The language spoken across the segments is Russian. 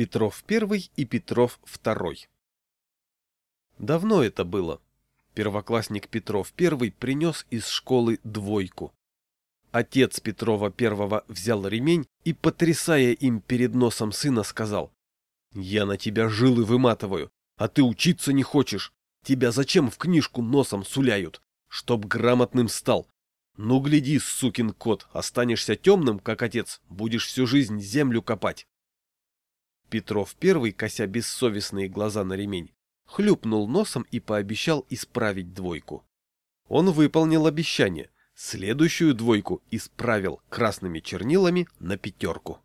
Петров I и Петров II. Давно это было. Первоклассник Петров I принес из школы двойку. Отец Петрова I взял ремень и, потрясая им перед носом сына, сказал, «Я на тебя жилы выматываю, а ты учиться не хочешь. Тебя зачем в книжку носом суляют? Чтоб грамотным стал. Ну, гляди, сукин кот, останешься темным, как отец, будешь всю жизнь землю копать». Петров I, кося бессовестные глаза на ремень, хлюпнул носом и пообещал исправить двойку. Он выполнил обещание, следующую двойку исправил красными чернилами на пятерку.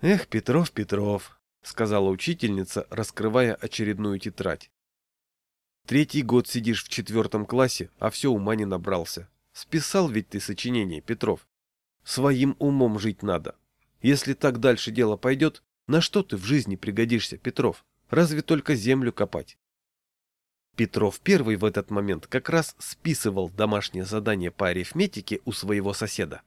«Эх, Петров, Петров», — сказала учительница, раскрывая очередную тетрадь. «Третий год сидишь в четвертом классе, а все ума не набрался. Списал ведь ты сочинение, Петров. Своим умом жить надо. Если так дальше дело пойдет, на что ты в жизни пригодишься, Петров? Разве только землю копать? Петров первый в этот момент как раз списывал домашнее задание по арифметике у своего соседа.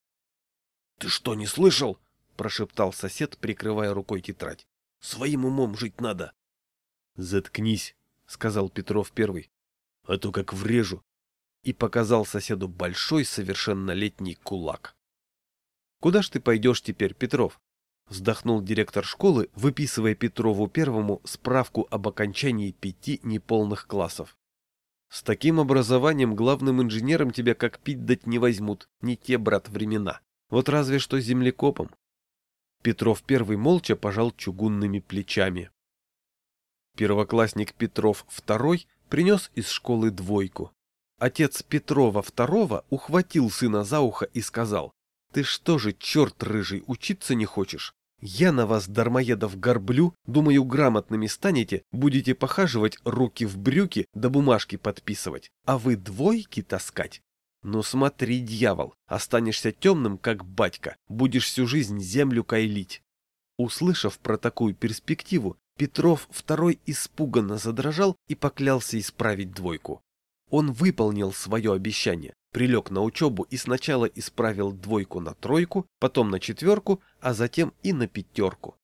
— Ты что, не слышал? — прошептал сосед, прикрывая рукой тетрадь. — Своим умом жить надо. — Заткнись, — сказал Петров первый, — а то как врежу. И показал соседу большой совершеннолетний кулак. — Куда ж ты пойдешь теперь, Петров? Вздохнул директор школы, выписывая Петрову Первому справку об окончании пяти неполных классов. С таким образованием главным инженером тебя как пить дать не возьмут, не те, брат, времена. Вот разве что землекопом. Петров Первый молча пожал чугунными плечами. Первоклассник Петров Второй принес из школы двойку. Отец Петрова Второго ухватил сына за ухо и сказал, «Ты что же, черт рыжий, учиться не хочешь? Я на вас, дармоедов, горблю, думаю, грамотными станете, будете похаживать руки в брюки да бумажки подписывать, а вы двойки таскать. Ну смотри, дьявол, останешься темным, как батька, будешь всю жизнь землю кайлить. Услышав про такую перспективу, Петров второй испуганно задрожал и поклялся исправить двойку. Он выполнил свое обещание, прилег на учебу и сначала исправил двойку на тройку, потом на четверку, а затем и на пятерку.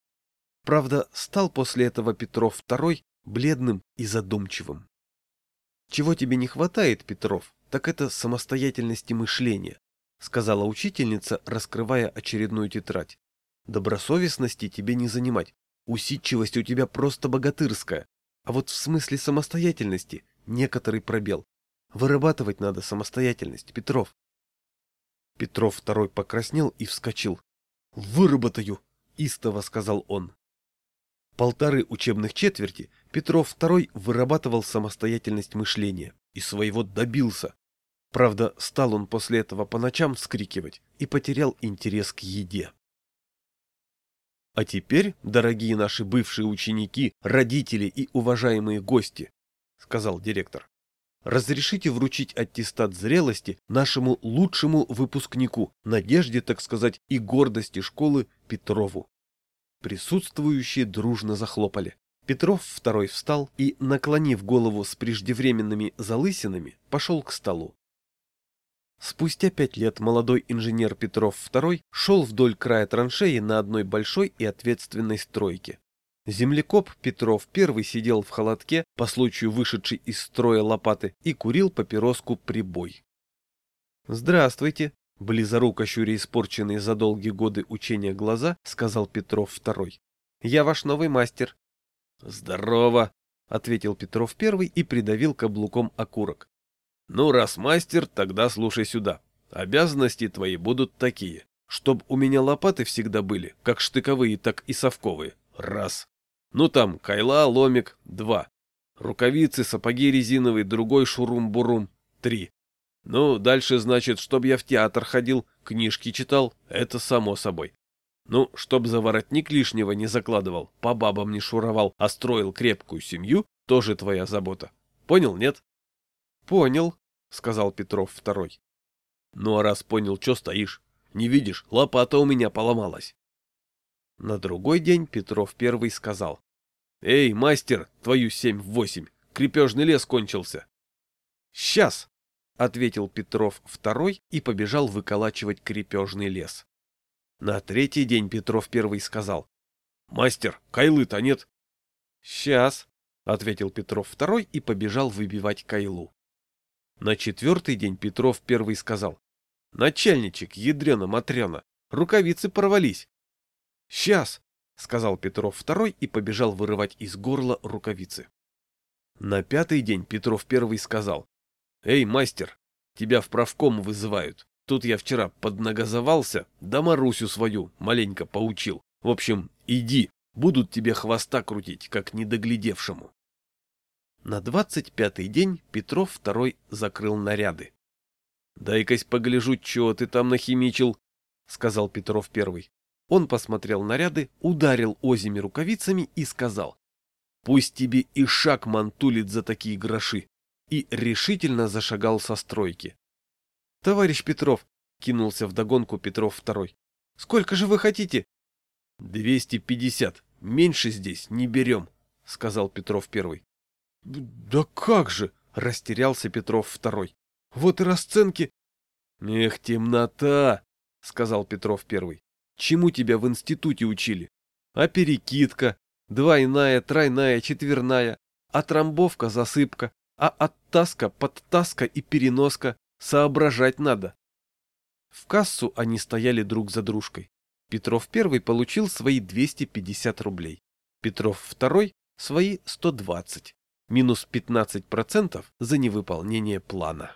Правда, стал после этого Петров II бледным и задумчивым. «Чего тебе не хватает, Петров, так это самостоятельности мышления», сказала учительница, раскрывая очередную тетрадь. «Добросовестности тебе не занимать, усидчивость у тебя просто богатырская, а вот в смысле самостоятельности некоторый пробел. Вырабатывать надо самостоятельность, Петров. Петров второй покраснел и вскочил. «Выработаю!» — истово сказал он. Полторы учебных четверти Петров второй вырабатывал самостоятельность мышления и своего добился. Правда, стал он после этого по ночам вскрикивать и потерял интерес к еде. А теперь, дорогие наши бывшие ученики, родители и уважаемые гости, сказал директор, разрешите вручить аттестат зрелости нашему лучшему выпускнику, надежде, так сказать, и гордости школы Петрову. Присутствующие дружно захлопали. Петров второй встал и, наклонив голову с преждевременными залысинами, пошел к столу. Спустя пять лет молодой инженер Петров II шел вдоль края траншеи на одной большой и ответственной стройке. Землекоп Петров первый сидел в холодке по случаю вышедшей из строя лопаты и курил папироску прибой. «Здравствуйте!» — близоруко щуря испорченные за долгие годы учения глаза, сказал Петров второй. «Я ваш новый мастер». «Здорово!» — ответил Петров первый и придавил каблуком окурок. «Ну, раз мастер, тогда слушай сюда. Обязанности твои будут такие, чтоб у меня лопаты всегда были, как штыковые, так и совковые. Раз. Ну там, кайла, ломик, два. Рукавицы, сапоги резиновые, другой шурум-бурум, три. Ну, дальше, значит, чтоб я в театр ходил, книжки читал, это само собой. Ну, чтоб за воротник лишнего не закладывал, по бабам не шуровал, а строил крепкую семью, тоже твоя забота. Понял, нет? Понял, сказал Петров второй. Ну, а раз понял, что стоишь? Не видишь, лопата у меня поломалась. На другой день Петров первый сказал. «Эй, мастер, твою семь в восемь, крепежный лес кончился». «Сейчас!» — ответил Петров второй и побежал выколачивать крепежный лес. На третий день Петров первый сказал. Мастер, кайлы-то нет. Сейчас, ответил Петров второй и побежал выбивать кайлу. На четвертый день Петров первый сказал. Начальничек, ядрена-матрена, рукавицы порвались. Сейчас, сказал Петров второй и побежал вырывать из горла рукавицы. На пятый день Петров первый сказал. Эй, мастер, тебя в правком вызывают. Тут я вчера поднагазовался, да Марусю свою маленько поучил. В общем, иди, будут тебе хвоста крутить, как недоглядевшему. На двадцать пятый день Петров второй закрыл наряды. «Дай-кась погляжу, чего ты там нахимичил», — сказал Петров первый. Он посмотрел наряды, ударил озими рукавицами и сказал. «Пусть тебе и шаг мантулит за такие гроши», и решительно зашагал со стройки. «Товарищ Петров!» — кинулся вдогонку Петров второй. «Сколько же вы хотите?» «Двести пятьдесят. Меньше здесь не берем», — сказал Петров первый. «Да как же!» — растерялся Петров второй. «Вот и расценки!» «Эх, темнота!» — сказал Петров первый. «Чему тебя в институте учили? А перекидка, двойная, тройная, четверная, а трамбовка, засыпка, а оттаска, подтаска и переноска. Соображать надо. В кассу они стояли друг за дружкой. Петров первый получил свои 250 рублей. Петров второй свои 120. Минус 15% за невыполнение плана.